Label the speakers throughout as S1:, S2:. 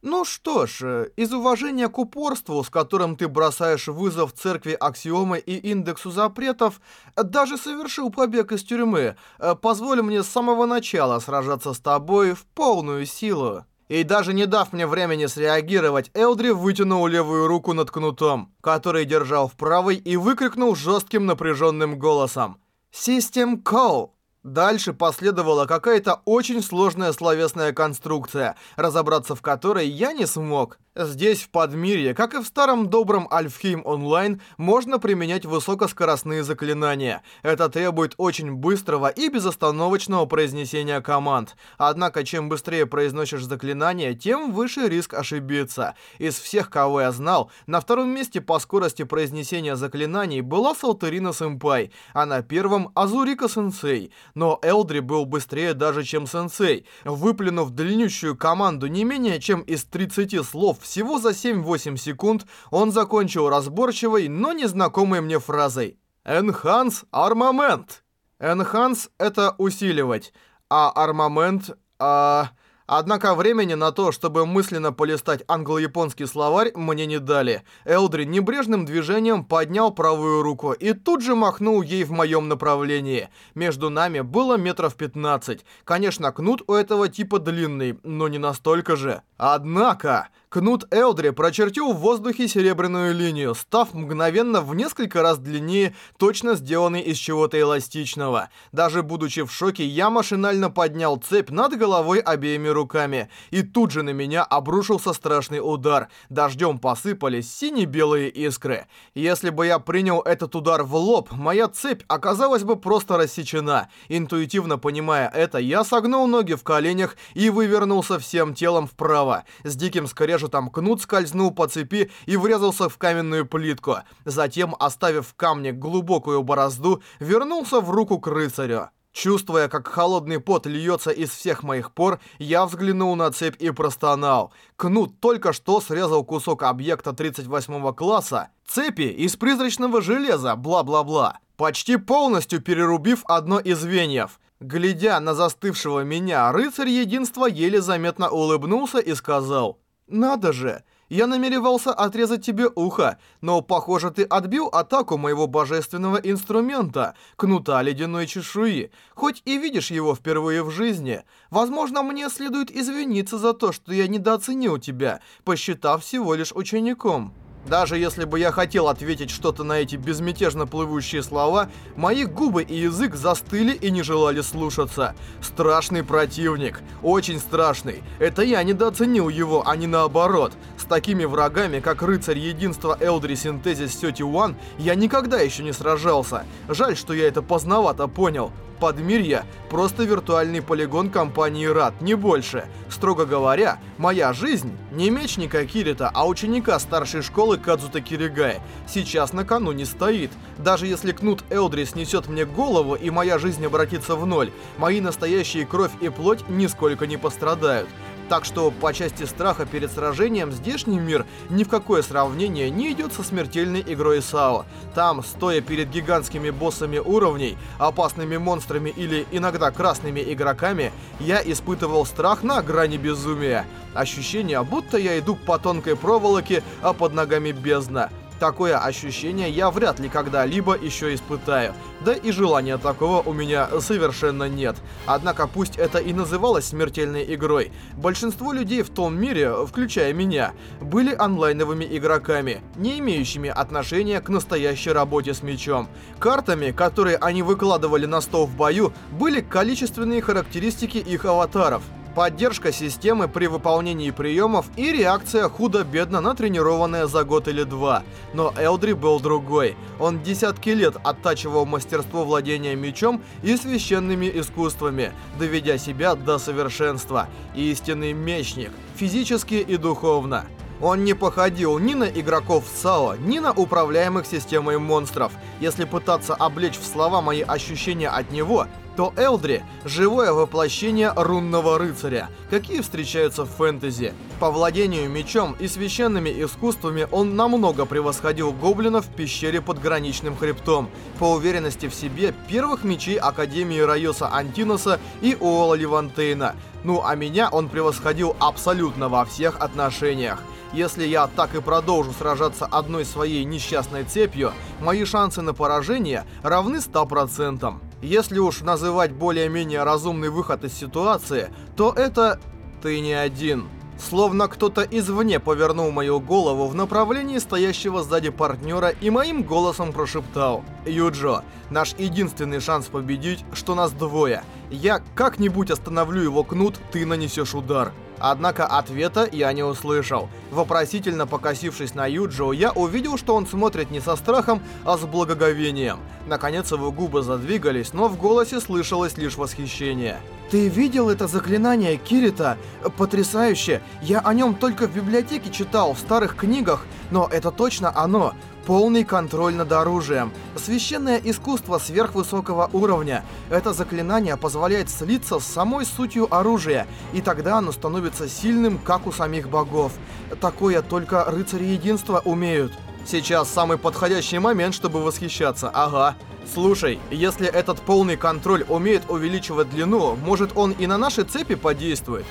S1: Ну что ж, э, из уважения к упорству, с которым ты бросаешь вызов церкви Аксиомы и индексу запретов, даже совершил побег из тюрьмы, э, позволь мне с самого начала сражаться с тобой в полную силу. И даже не дав мне времени среагировать, Элдри вытянул левую руку над кнутом, который держал в правой, и выкрикнул жестким напряженным голосом. «System Call!» Дальше последовала какая-то очень сложная словесная конструкция, разобраться в которой я не смог. Здесь, в Подмирье, как и в старом добром Альфхейм Онлайн, можно применять высокоскоростные заклинания. Это требует очень быстрого и безостановочного произнесения команд. Однако, чем быстрее произносишь заклинание, тем выше риск ошибиться. Из всех, кого я знал, на втором месте по скорости произнесения заклинаний была Салтерина Сэмпай, а на первом Азурика Сенсей. Но Элдри был быстрее даже, чем Сенсей. Выплюнув длиннющую команду не менее чем из 30 слов всего за 7-8 секунд он закончил разборчивой, но незнакомой мне фразой «Enhance армамент». Enhance — это усиливать, а армамент... А... Однако времени на то, чтобы мысленно полистать англо-японский словарь, мне не дали. Элдри небрежным движением поднял правую руку и тут же махнул ей в моем направлении. Между нами было метров 15. Конечно, кнут у этого типа длинный, но не настолько же. Однако... Кнут Элдри прочертил в воздухе серебряную линию, став мгновенно в несколько раз длиннее, точно сделанной из чего-то эластичного. Даже будучи в шоке, я машинально поднял цепь над головой обеими руками. И тут же на меня обрушился страшный удар. Дождем посыпались сине-белые искры. Если бы я принял этот удар в лоб, моя цепь оказалась бы просто рассечена. Интуитивно понимая это, я согнул ноги в коленях и вывернулся всем телом вправо. С диким скорежем скрежетом кнут скользнул по цепи и врезался в каменную плитку. Затем, оставив в камне глубокую борозду, вернулся в руку к рыцарю. Чувствуя, как холодный пот льется из всех моих пор, я взглянул на цепь и простонал. Кнут только что срезал кусок объекта 38 класса, цепи из призрачного железа, бла-бла-бла, почти полностью перерубив одно из звеньев. Глядя на застывшего меня, рыцарь единства еле заметно улыбнулся и сказал... «Надо же! Я намеревался отрезать тебе ухо, но, похоже, ты отбил атаку моего божественного инструмента, кнута ледяной чешуи, хоть и видишь его впервые в жизни. Возможно, мне следует извиниться за то, что я недооценил тебя, посчитав всего лишь учеником». Даже если бы я хотел ответить что-то на эти безмятежно плывущие слова, мои губы и язык застыли и не желали слушаться. Страшный противник. Очень страшный. Это я недооценил его, а не наоборот. Такими врагами, как рыцарь единства Элдри Синтезис Сети Уан, я никогда еще не сражался. Жаль, что я это поздновато понял. Подмирье – просто виртуальный полигон компании РАД, не больше. Строго говоря, моя жизнь – не мечника Кирита, а ученика старшей школы Кадзута Киригая. Сейчас на кону не стоит. Даже если кнут Элдри снесет мне голову и моя жизнь обратится в ноль, мои настоящие кровь и плоть нисколько не пострадают. Так что по части страха перед сражением здешний мир ни в какое сравнение не идет со смертельной игрой САО. Там, стоя перед гигантскими боссами уровней, опасными монстрами или иногда красными игроками, я испытывал страх на грани безумия. Ощущение, будто я иду по тонкой проволоке, а под ногами бездна. Такое ощущение я вряд ли когда-либо еще испытаю. Да и желания такого у меня совершенно нет. Однако пусть это и называлось смертельной игрой, большинство людей в том мире, включая меня, были онлайновыми игроками, не имеющими отношения к настоящей работе с мечом. Картами, которые они выкладывали на стол в бою, были количественные характеристики их аватаров – поддержка системы при выполнении приемов и реакция худо-бедно натренированная за год или два. Но Элдри был другой. Он десятки лет оттачивал мастерство владения мечом и священными искусствами, доведя себя до совершенства. Истинный мечник, физически и духовно. Он не походил ни на игроков САО, ни на управляемых системой монстров. Если пытаться облечь в слова мои ощущения от него, то Элдри — живое воплощение рунного рыцаря, какие встречаются в фэнтези. По владению мечом и священными искусствами он намного превосходил гоблинов в пещере под граничным хребтом. По уверенности в себе, первых мечей Академии Райоса Антиноса и Уола Левантейна. Ну а меня он превосходил абсолютно во всех отношениях. Если я так и продолжу сражаться одной своей несчастной цепью, мои шансы на поражение равны 100%. Если уж называть более-менее разумный выход из ситуации, то это «ты не один». Словно кто-то извне повернул мою голову в направлении стоящего сзади партнера и моим голосом прошептал «Юджо, наш единственный шанс победить, что нас двое. Я как-нибудь остановлю его кнут, ты нанесешь удар». Однако ответа я не услышал. Вопросительно покосившись на Юджио, я увидел, что он смотрит не со страхом, а с благоговением. Наконец его губы задвигались, но в голосе слышалось лишь восхищение. «Ты видел это заклинание Кирита? Потрясающе! Я о нем только в библиотеке читал, в старых книгах, но это точно оно. Полный контроль над оружием. Священное искусство сверхвысокого уровня. Это заклинание позволяет слиться с самой сутью оружия, и тогда оно становится сильным, как у самих богов. Такое только рыцари единства умеют. Сейчас самый подходящий момент, чтобы восхищаться. Ага. Слушай, если этот полный контроль умеет увеличивать длину, может он и на наши цепи подействует?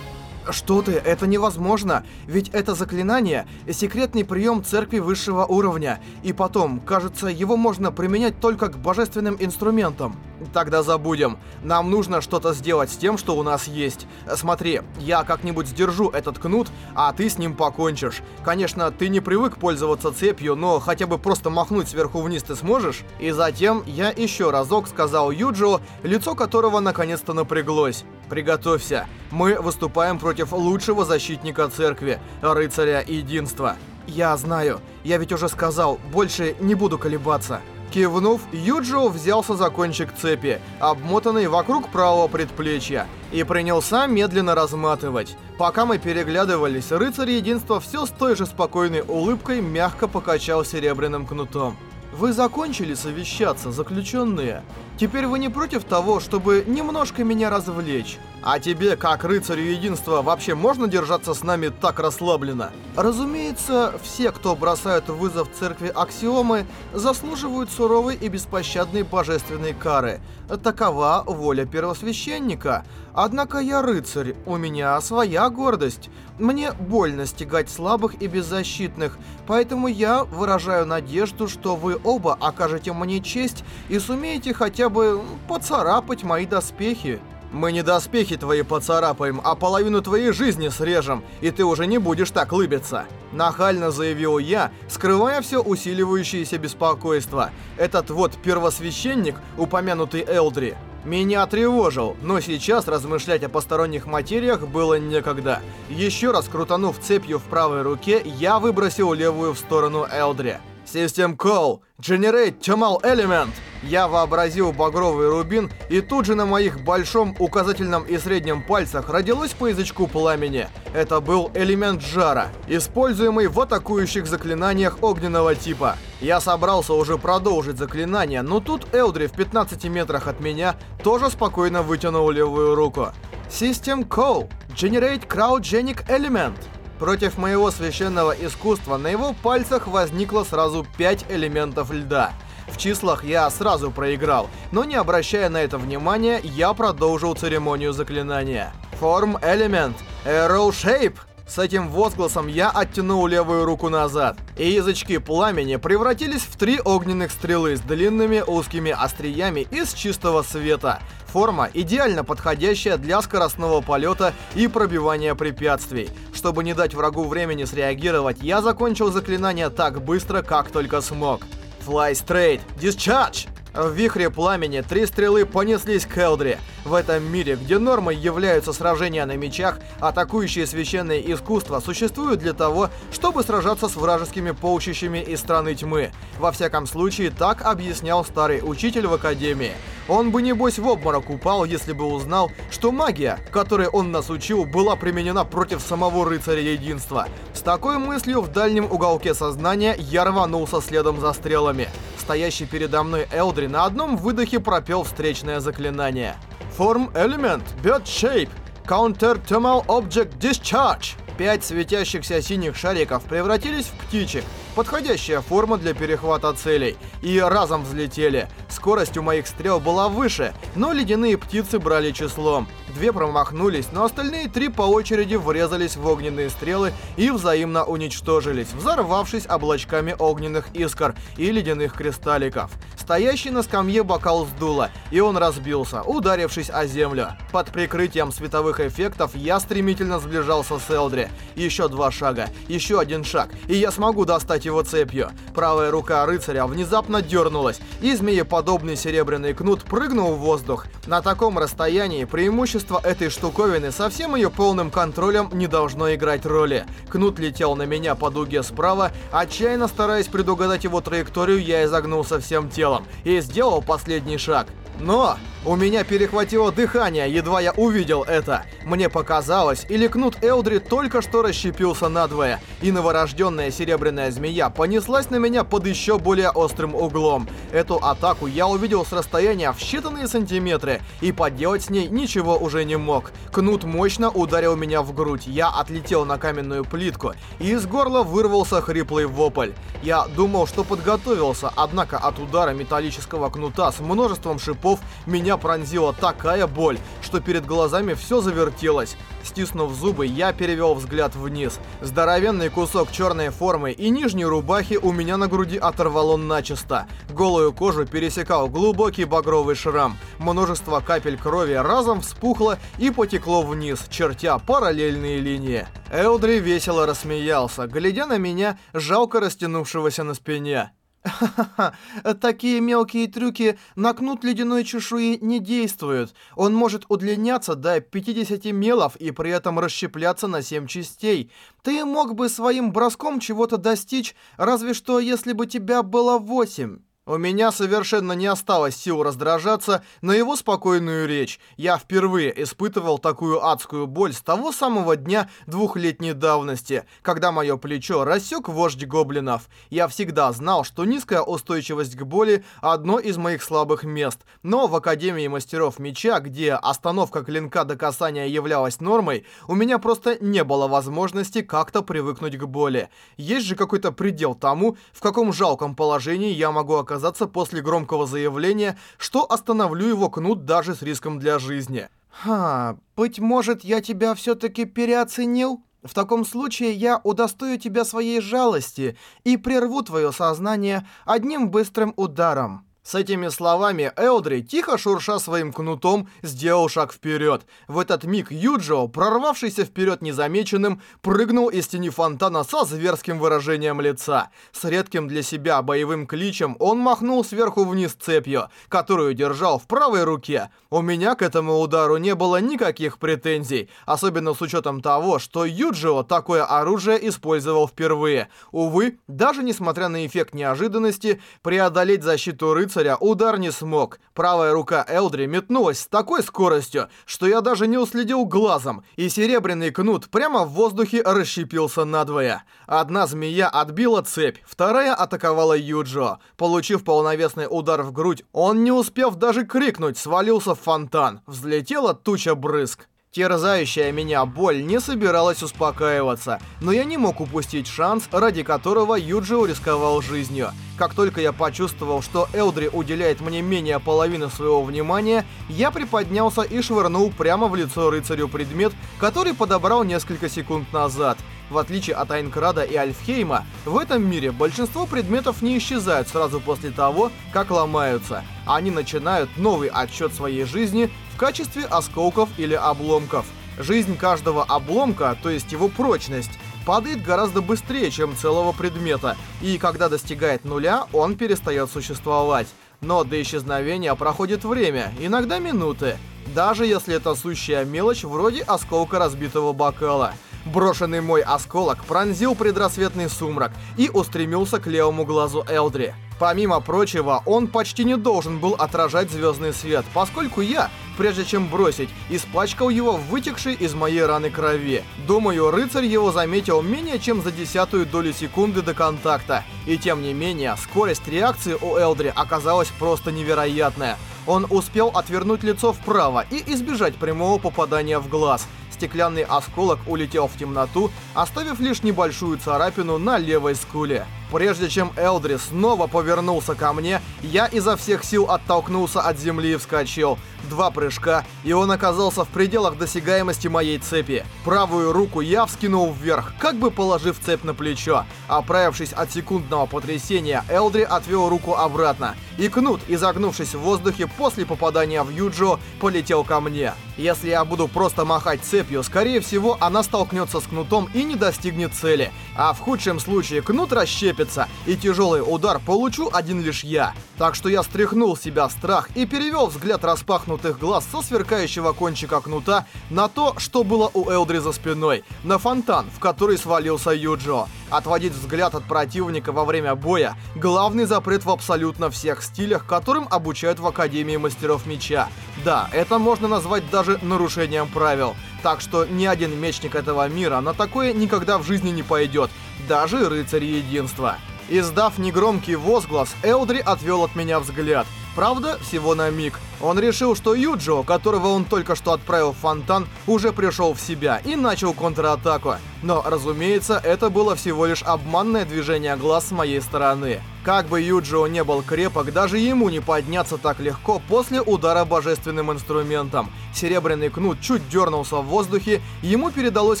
S1: Что ты, это невозможно, ведь это заклинание — секретный прием церкви высшего уровня, и потом, кажется, его можно применять только к божественным инструментам. Тогда забудем. Нам нужно что-то сделать с тем, что у нас есть. Смотри, я как-нибудь сдержу этот кнут, а ты с ним покончишь. Конечно, ты не привык пользоваться цепью, но хотя бы просто махнуть сверху вниз ты сможешь? И затем я еще разок сказал Юджио, лицо которого наконец-то напряглось. Приготовься. Мы выступаем против лучшего защитника церкви, рыцаря единства. Я знаю. Я ведь уже сказал, больше не буду колебаться. Кивнув, Юджио взялся за кончик цепи, обмотанный вокруг правого предплечья, и принялся медленно разматывать. Пока мы переглядывались, рыцарь единства все с той же спокойной улыбкой мягко покачал серебряным кнутом. Вы закончили совещаться, заключенные? Теперь вы не против того, чтобы немножко меня развлечь? А тебе, как рыцарю единства, вообще можно держаться с нами так расслабленно? Разумеется, все, кто бросают вызов церкви Аксиомы, заслуживают суровой и беспощадной божественной кары. Такова воля первосвященника. Однако я рыцарь, у меня своя гордость. Мне больно стягать слабых и беззащитных, поэтому я выражаю надежду, что вы оба окажете мне честь и сумеете хотя бы поцарапать мои доспехи. Мы не доспехи твои поцарапаем, а половину твоей жизни срежем, и ты уже не будешь так лыбиться. Нахально заявил я, скрывая все усиливающееся беспокойство. Этот вот первосвященник, упомянутый Элдри, меня тревожил, но сейчас размышлять о посторонних материях было некогда. Еще раз крутанув цепью в правой руке, я выбросил левую в сторону Элдри. System Call. Generate Thermal Element. Я вообразил багровый рубин, и тут же на моих большом, указательном и среднем пальцах родилось по язычку пламени. Это был элемент жара, используемый в атакующих заклинаниях огненного типа. Я собрался уже продолжить заклинание, но тут Элдри в 15 метрах от меня тоже спокойно вытянул левую руку. System Call. Generate Cryogenic Element. Против моего священного искусства на его пальцах возникло сразу 5 элементов льда. В числах я сразу проиграл, но не обращая на это внимания, я продолжил церемонию заклинания. Form Element, Arrow Shape. С этим возгласом я оттянул левую руку назад, и язычки пламени превратились в три огненных стрелы с длинными узкими остриями из чистого света. Форма идеально подходящая для скоростного полета и пробивания препятствий. Чтобы не дать врагу времени среагировать, я закончил заклинание так быстро, как только смог. Fly straight, discharge! В вихре пламени три стрелы понеслись к Элдре. В этом мире, где нормой являются сражения на мечах, атакующие священные искусства существуют для того, чтобы сражаться с вражескими полчищами из страны тьмы. Во всяком случае, так объяснял старый учитель в Академии. Он бы небось в обморок упал, если бы узнал, что магия, которой он нас учил, была применена против самого рыцаря единства. С такой мыслью в дальнем уголке сознания я рванулся следом за стрелами стоящий передо мной Элдри на одном выдохе пропел встречное заклинание. Form Element, Bird Shape, Counter Thermal Object Discharge. Пять светящихся синих шариков превратились в птичек, подходящая форма для перехвата целей, и разом взлетели. Скорость у моих стрел была выше, но ледяные птицы брали числом. Две промахнулись, но остальные три по очереди врезались в огненные стрелы и взаимно уничтожились, взорвавшись облачками огненных искр и ледяных кристалликов. Стоящий на скамье бокал сдуло, и он разбился, ударившись о землю. Под прикрытием световых эффектов я стремительно сближался с Элдри. Еще два шага, еще один шаг, и я смогу достать его цепью. Правая рука рыцаря внезапно дернулась, и змееподобный серебряный кнут прыгнул в воздух. На таком расстоянии преимущество этой штуковины со всем ее полным контролем не должно играть роли. Кнут летел на меня по дуге справа, отчаянно стараясь предугадать его траекторию, я изогнулся всем телом и сделал последний шаг. Но у меня перехватило дыхание, едва я увидел это. Мне показалось, или кнут Элдри только что расщепился надвое, и новорожденная серебряная змея понеслась на меня под еще более острым углом. Эту атаку я увидел с расстояния в считанные сантиметры, и поделать с ней ничего уже не мог. Кнут мощно ударил меня в грудь, я отлетел на каменную плитку, и из горла вырвался хриплый вопль. Я думал, что подготовился, однако от удара металлического кнута с множеством шипов меня пронзила такая боль, что перед глазами все завертелось. Стиснув зубы, я перевел взгляд вниз. Здоровенный кусок черной формы и нижней рубахи у меня на груди оторвало начисто. Голую кожу пересекал глубокий багровый шрам. Множество капель крови разом вспухло и потекло вниз, чертя параллельные линии. Элдри весело рассмеялся, глядя на меня, жалко растянувшегося на спине. Такие мелкие трюки на кнут ледяной чешуи не действуют. Он может удлиняться до 50 мелов и при этом расщепляться на 7 частей. Ты мог бы своим броском чего-то достичь, разве что если бы тебя было 8. У меня совершенно не осталось сил раздражаться на его спокойную речь. Я впервые испытывал такую адскую боль с того самого дня двухлетней давности, когда мое плечо рассек вождь гоблинов. Я всегда знал, что низкая устойчивость к боли – одно из моих слабых мест. Но в Академии Мастеров Меча, где остановка клинка до касания являлась нормой, у меня просто не было возможности как-то привыкнуть к боли. Есть же какой-то предел тому, в каком жалком положении я могу оказаться оказаться после громкого заявления, что остановлю его кнут даже с риском для жизни. Ха, быть может, я тебя все-таки переоценил? В таком случае я удостою тебя своей жалости и прерву твое сознание одним быстрым ударом. С этими словами Элдри, тихо шурша своим кнутом, сделал шаг вперед. В этот миг Юджио, прорвавшийся вперед незамеченным, прыгнул из тени фонтана со зверским выражением лица. С редким для себя боевым кличем он махнул сверху вниз цепью, которую держал в правой руке. У меня к этому удару не было никаких претензий, особенно с учетом того, что Юджио такое оружие использовал впервые. Увы, даже несмотря на эффект неожиданности, преодолеть защиту рыцаря рыцаря удар не смог. Правая рука Элдри метнулась с такой скоростью, что я даже не уследил глазом, и серебряный кнут прямо в воздухе расщепился надвое. Одна змея отбила цепь, вторая атаковала Юджо. Получив полновесный удар в грудь, он, не успев даже крикнуть, свалился в фонтан. Взлетела туча брызг. Терзающая меня боль не собиралась успокаиваться, но я не мог упустить шанс, ради которого Юджио рисковал жизнью. Как только я почувствовал, что Элдри уделяет мне менее половины своего внимания, я приподнялся и швырнул прямо в лицо рыцарю предмет, который подобрал несколько секунд назад. В отличие от Айнкрада и Альфхейма, в этом мире большинство предметов не исчезают сразу после того, как ломаются. Они начинают новый отсчет своей жизни в качестве осколков или обломков. Жизнь каждого обломка, то есть его прочность, падает гораздо быстрее, чем целого предмета, и когда достигает нуля, он перестает существовать. Но до исчезновения проходит время, иногда минуты, даже если это сущая мелочь вроде осколка разбитого бокала. Брошенный мой осколок пронзил предрассветный сумрак и устремился к левому глазу Элдри. Помимо прочего, он почти не должен был отражать звездный свет, поскольку я, прежде чем бросить, испачкал его в вытекшей из моей раны крови. Думаю, рыцарь его заметил менее чем за десятую долю секунды до контакта. И тем не менее, скорость реакции у Элдри оказалась просто невероятная. Он успел отвернуть лицо вправо и избежать прямого попадания в глаз. Стеклянный осколок улетел в темноту, оставив лишь небольшую царапину на левой скуле. Прежде чем Элдри снова повернулся ко мне, я изо всех сил оттолкнулся от земли и вскочил. Два прыжка, и он оказался в пределах досягаемости моей цепи. Правую руку я вскинул вверх, как бы положив цепь на плечо. Оправившись от секундного потрясения, Элдри отвел руку обратно. И кнут, изогнувшись в воздухе после попадания в Юджо, полетел ко мне. Если я буду просто махать цепью, скорее всего, она столкнется с кнутом и не достигнет цели. А в худшем случае кнут расщепится, и тяжелый удар получу один лишь я. Так что я стряхнул себя страх и перевел взгляд распахнутых глаз со сверкающего кончика кнута на то, что было у Элдри за спиной, на фонтан, в который свалился Юджо. Отводить взгляд от противника во время боя – главный запрет в абсолютно всех стилях, которым обучают в Академии Мастеров Меча. Да, это можно назвать даже нарушением правил. Так что ни один мечник этого мира на такое никогда в жизни не пойдет, даже рыцарь единства. Издав негромкий возглас, Элдри отвел от меня взгляд. Правда, всего на миг. Он решил, что Юджио, которого он только что отправил в фонтан, уже пришел в себя и начал контратаку. Но, разумеется, это было всего лишь обманное движение глаз с моей стороны. Как бы Юджио не был крепок, даже ему не подняться так легко после удара божественным инструментом. Серебряный кнут чуть дернулся в воздухе, ему передалось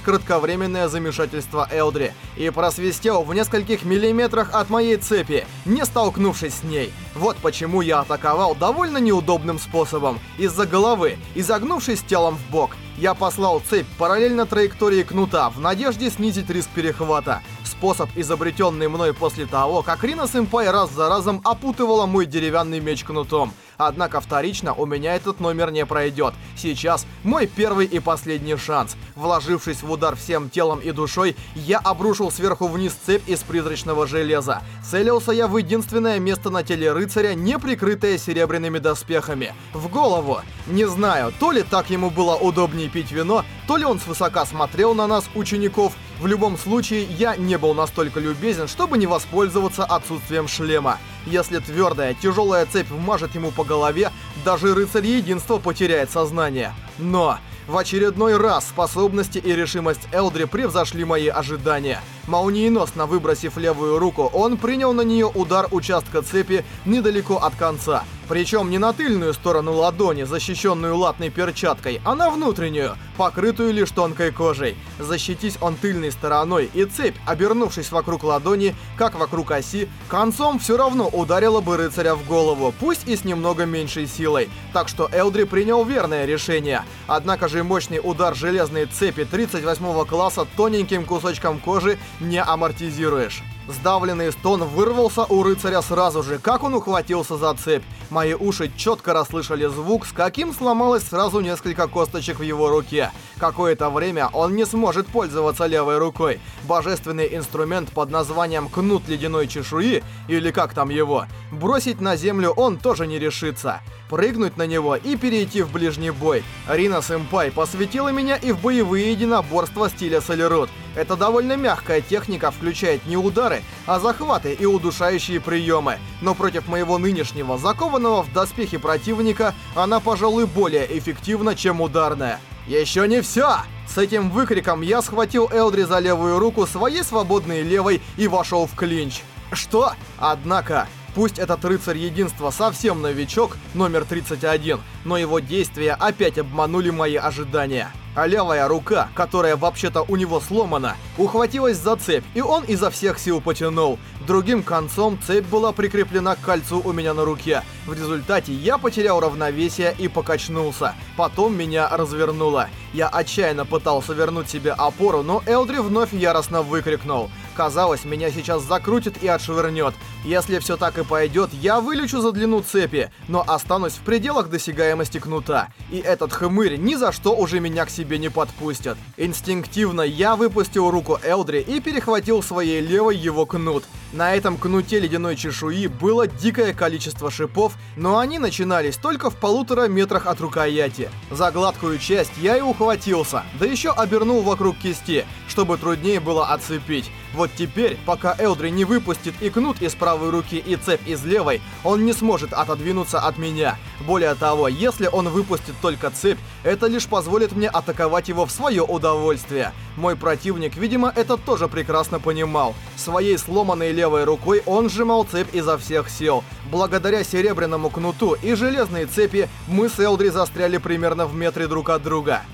S1: кратковременное замешательство Элдри и просвистел в нескольких миллиметрах от моей цепи, не столкнувшись с ней. Вот почему я атаковал довольно неудобным способом, из-за головы, изогнувшись телом в бок. Я послал цепь параллельно траектории кнута в надежде снизить риск перехвата. Способ, изобретенный мной после того, как Рина Сэмпай раз за разом опутывала мой деревянный меч кнутом. Однако вторично у меня этот номер не пройдет. Сейчас мой первый и последний шанс. Вложившись в удар всем телом и душой, я обрушил сверху вниз цепь из призрачного железа. Целился я в единственное место на теле рыцаря, не прикрытое серебряными доспехами. В голову. Не знаю, то ли так ему было удобнее пить вино, то ли он свысока смотрел на нас, учеников. В любом случае, я не был настолько любезен, чтобы не воспользоваться отсутствием шлема. Если твердая, тяжелая цепь вмажет ему по голове, даже рыцарь единства потеряет сознание. Но в очередной раз способности и решимость Элдри превзошли мои ожидания. Молниеносно выбросив левую руку, он принял на нее удар участка цепи недалеко от конца. Причем не на тыльную сторону ладони, защищенную латной перчаткой, а на внутреннюю, покрытую лишь тонкой кожей. Защитись он тыльной стороной, и цепь, обернувшись вокруг ладони, как вокруг оси, концом все равно ударила бы рыцаря в голову, пусть и с немного меньшей силой. Так что Элдри принял верное решение. Однако же мощный удар железной цепи 38 класса тоненьким кусочком кожи не амортизируешь. Сдавленный стон вырвался у рыцаря сразу же, как он ухватился за цепь. Мои уши четко расслышали звук, с каким сломалось сразу несколько косточек в его руке. Какое-то время он не сможет пользоваться левой рукой. Божественный инструмент под названием «Кнут ледяной чешуи», или как там его, бросить на землю он тоже не решится. Прыгнуть на него и перейти в ближний бой. Рина Сэмпай посвятила меня и в боевые единоборства стиля Солерут. Это довольно мягкая техника, включает не удары, а захваты и удушающие приемы. Но против моего нынешнего, закованного в доспехи противника, она, пожалуй, более эффективна, чем ударная. Еще не все! С этим выкриком я схватил Элдри за левую руку своей свободной левой и вошел в клинч. Что? Однако, Пусть этот рыцарь единства совсем новичок, номер 31, но его действия опять обманули мои ожидания. А левая рука, которая вообще-то у него сломана, ухватилась за цепь, и он изо всех сил потянул. Другим концом цепь была прикреплена к кольцу у меня на руке. В результате я потерял равновесие и покачнулся. Потом меня развернуло. Я отчаянно пытался вернуть себе опору, но Элдри вновь яростно выкрикнул. Казалось, меня сейчас закрутит и отшвырнет. Если все так и пойдет, я вылечу за длину цепи, но останусь в пределах досягаемости кнута. И этот хмырь ни за что уже меня к себе не подпустит. Инстинктивно я выпустил руку Элдри и перехватил своей левой его кнут. На этом кнуте ледяной чешуи было дикое количество шипов, но они начинались только в полутора метрах от рукояти. За гладкую часть я и ухватился, да еще обернул вокруг кисти, чтобы труднее было отцепить. Вот теперь, пока Элдри не выпустит и кнут из правой руки, и цепь из левой, он не сможет отодвинуться от меня. Более того, если он выпустит только цепь, это лишь позволит мне атаковать его в свое удовольствие. Мой противник, видимо, это тоже прекрасно понимал. Своей сломанной левой рукой он сжимал цепь изо всех сил. Благодаря серебряному кнуту и железной цепи мы с Элдри застряли примерно в метре друг от друга.